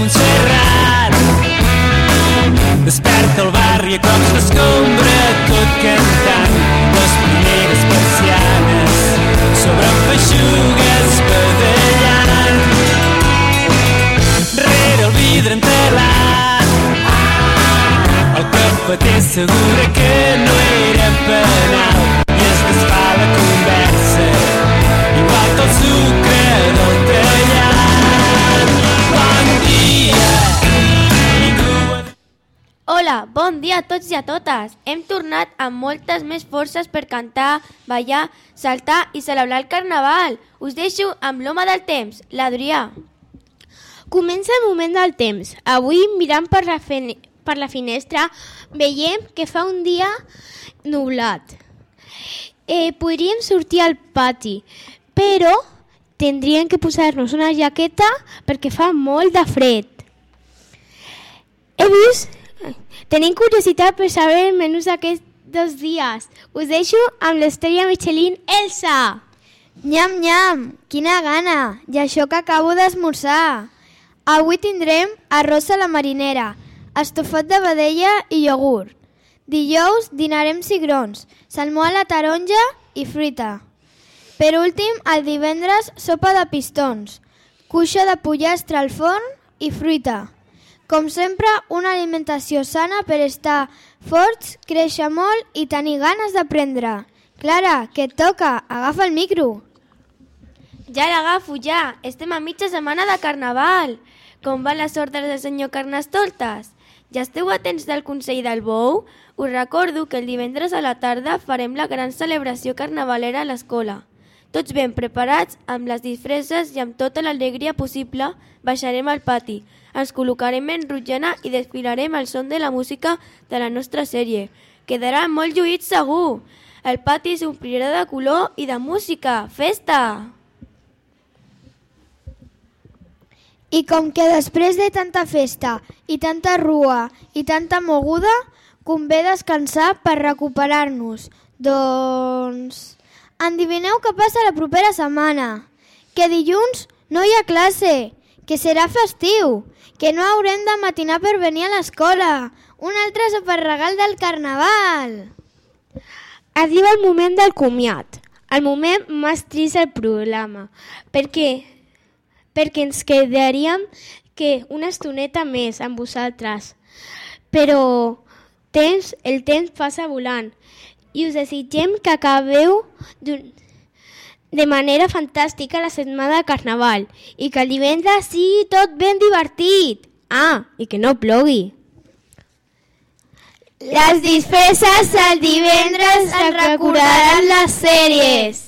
Montserrat Desperta el barri a cops d'escombra el cafeter assegura que no era penal i es desfà la conversa igual que el sucre del tallat bon dia Hola, bon dia a tots i a totes. Hem tornat amb moltes més forces per cantar, ballar, saltar i celebrar el Carnaval. Us deixo amb l'home del temps, l'Adrià. Comença el moment del temps. Avui, mirant per la, fene per la finestra, veiem que fa un dia nublat. Eh, podríem sortir al pati, però tindríem que posar-nos una jaqueta perquè fa molt de fred. He vist... Tenim curiositat per saber els menús d'aquests dos dies. Us deixo amb l'estrella Michelin Elsa. Nyam, nyam, quina gana! I això que acabo d'esmorzar. Avui tindrem arròs a la marinera, estofat de vedella i iogurt. Dijous dinarem cigrons, salmó a la taronja i fruita. Per últim, el divendres, sopa de pistons, cuixa de pollastre al forn i fruita. Com sempre, una alimentació sana per estar forts, créixer molt i tenir ganes d'aprendre. Clara, que et toca? Agafa el micro. Ja l'agafo, ja. Estem a mitja setmana de Carnaval. Com van les ordres del senyor Carnestoltes? Ja esteu atents del Consell del Bou? Us recordo que el divendres a la tarda farem la gran celebració carnavalera a l'escola. Tots ben preparats, amb les disfresses i amb tota l'alegria possible, baixarem al pati. Ens col·locarem en rotllana i desfilarem el son de la música de la nostra sèrie. Quedarà molt lluït segur. El pati s'omplirà de color i de música. Festa! I com que després de tanta festa i tanta rua i tanta moguda, convé descansar per recuperar-nos. Doncs... Endivineu què passa la propera setmana? Que dilluns no hi ha classe, que serà festiu, que no haurem de matinar per venir a l'escola. Un altre superregal del Carnaval. Arriba el moment del comiat, el moment més trist del programa, perquè, perquè ens quedaríem que una estoneta més amb vosaltres. Però temps, el temps passa volant i us desitgem que acabeu de manera fantàstica la setmana de Carnaval i que el divendres sigui tot ben divertit. Ah, i que no plogui. Les disfresses el divendres recordaran les sèries.